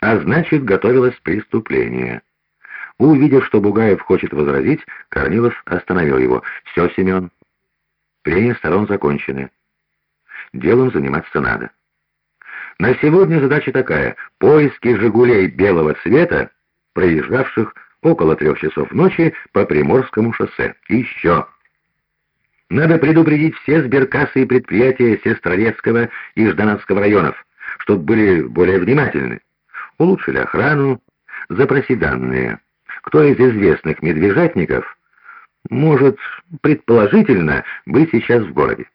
а значит, готовилось преступление. Увидев, что Бугаев хочет возразить, Корнилов остановил его. «Все, Семен, прения сторон закончены. Делом заниматься надо. На сегодня задача такая — поиски «Жигулей» белого цвета, проезжавших около трех часов ночи по Приморскому шоссе. Еще. Надо предупредить все сберкассы и предприятия Сестрорецкого и Ждановского районов, чтобы были более внимательны. Улучшили охрану, запроси данные. Кто из известных медвежатников может, предположительно, быть сейчас в городе?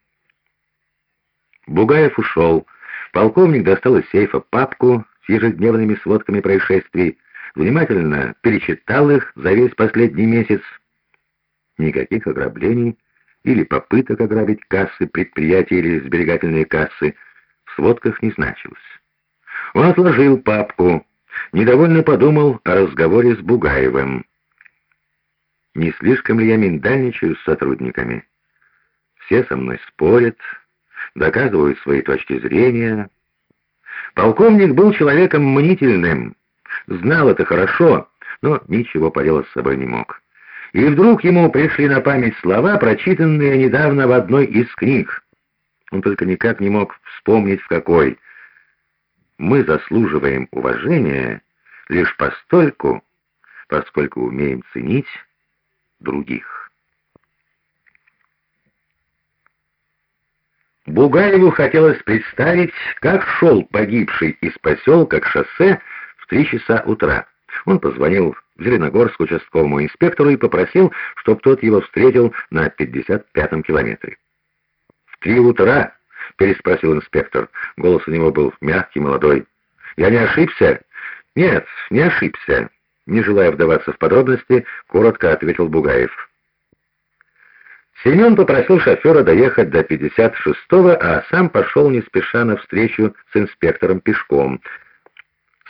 Бугаев ушел. Полковник достал из сейфа папку с ежедневными сводками происшествий, внимательно перечитал их за весь последний месяц. Никаких ограблений или попыток ограбить кассы, предприятия или сберегательные кассы в сводках не значилось. Он отложил папку, недовольно подумал о разговоре с Бугаевым. Не слишком ли я миндальничаю с сотрудниками? Все со мной спорят, доказывают свои точки зрения. Полковник был человеком мнительным, знал это хорошо, но ничего поделать с собой не мог. И вдруг ему пришли на память слова, прочитанные недавно в одной из книг. Он только никак не мог вспомнить в какой. «Мы заслуживаем уважения лишь постольку, поскольку умеем ценить других». Бугаеву хотелось представить, как шел погибший из поселка к шоссе в три часа утра. Он позвонил в Зеленогорск участковому инспектору и попросил, чтобы тот его встретил на 55-м километре. «В три утра?» — переспросил инспектор. Голос у него был мягкий, молодой. «Я не ошибся?» «Нет, не ошибся». Не желая вдаваться в подробности, коротко ответил Бугаев. Семен попросил шофера доехать до 56-го, а сам пошел не спеша навстречу с инспектором пешком.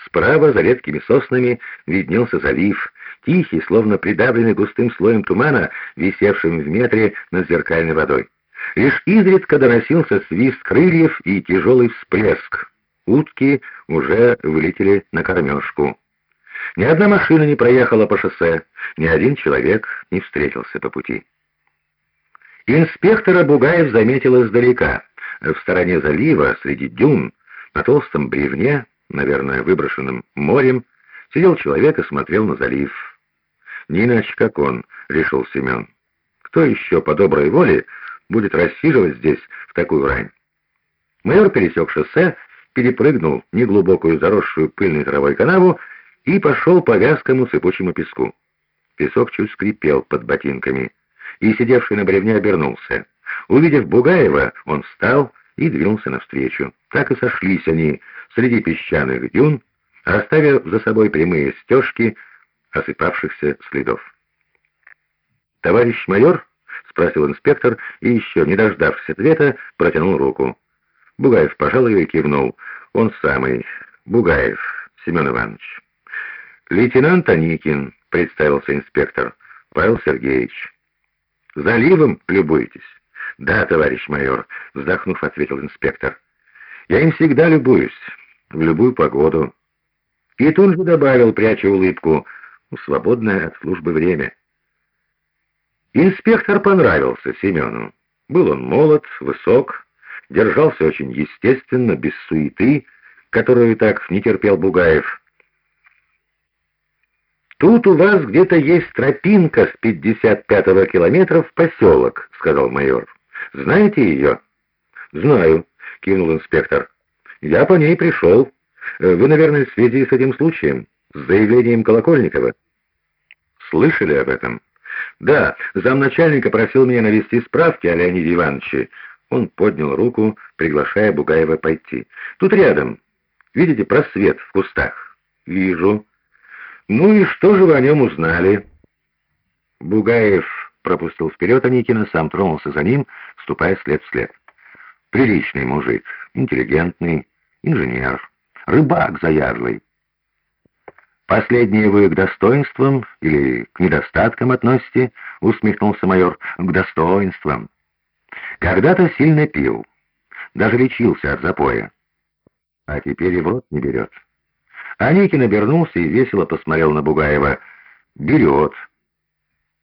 Справа, за редкими соснами, виднелся залив, тихий, словно придавленный густым слоем тумана, висевшим в метре над зеркальной водой. Лишь изредка доносился свист крыльев и тяжелый всплеск. Утки уже вылетели на кормежку. Ни одна машина не проехала по шоссе, ни один человек не встретился по пути. Инспектора Бугаев заметил издалека. В стороне залива, среди дюн, на толстом бревне, наверное, выброшенным морем, сидел человек и смотрел на залив. «Не иначе, как он», — решил Семен. «Кто еще по доброй воле будет рассиживать здесь в такую рань?» Майор пересек шоссе, перепрыгнул неглубокую заросшую пыльной травой канаву и пошел по вязкому сыпучему песку. Песок чуть скрипел под ботинками и сидевший на бревне обернулся. Увидев Бугаева, он встал и двинулся навстречу. Так и сошлись они среди песчаных дюн, оставив за собой прямые стежки осыпавшихся следов. «Товарищ майор?» — спросил инспектор и еще, не дождавшись ответа, протянул руку. Бугаев пожал ее и кивнул. «Он самый, Бугаев, Семен Иванович». «Лейтенант Аникин», — представился инспектор, — «Павел Сергеевич». Заливом любуетесь?» «Да, товарищ майор», — вздохнув, ответил инспектор. «Я им всегда любуюсь, в любую погоду». И тут же добавил, пряча улыбку, свободное от службы время. Инспектор понравился Семену. Был он молод, высок, держался очень естественно, без суеты, которую так не терпел Бугаев. «Тут у вас где-то есть тропинка с 55-го километра в поселок», — сказал майор. «Знаете ее?» «Знаю», — кивнул инспектор. «Я по ней пришел. Вы, наверное, в связи с этим случаем, с заявлением Колокольникова». «Слышали об этом?» «Да, замначальника просил меня навести справки о Леониде Ивановиче». Он поднял руку, приглашая Бугаева пойти. «Тут рядом. Видите просвет в кустах?» «Вижу». «Ну и что же вы о нем узнали?» Бугаев пропустил вперед Аникина, сам тронулся за ним, ступая след в след. «Приличный мужик, интеллигентный, инженер, рыбак заядлый». «Последние вы к достоинствам или к недостаткам относите?» — усмехнулся майор. «К достоинствам. Когда-то сильно пил, даже лечился от запоя, а теперь и в рот не берет». Аникин обернулся и весело посмотрел на Бугаева. «Берет».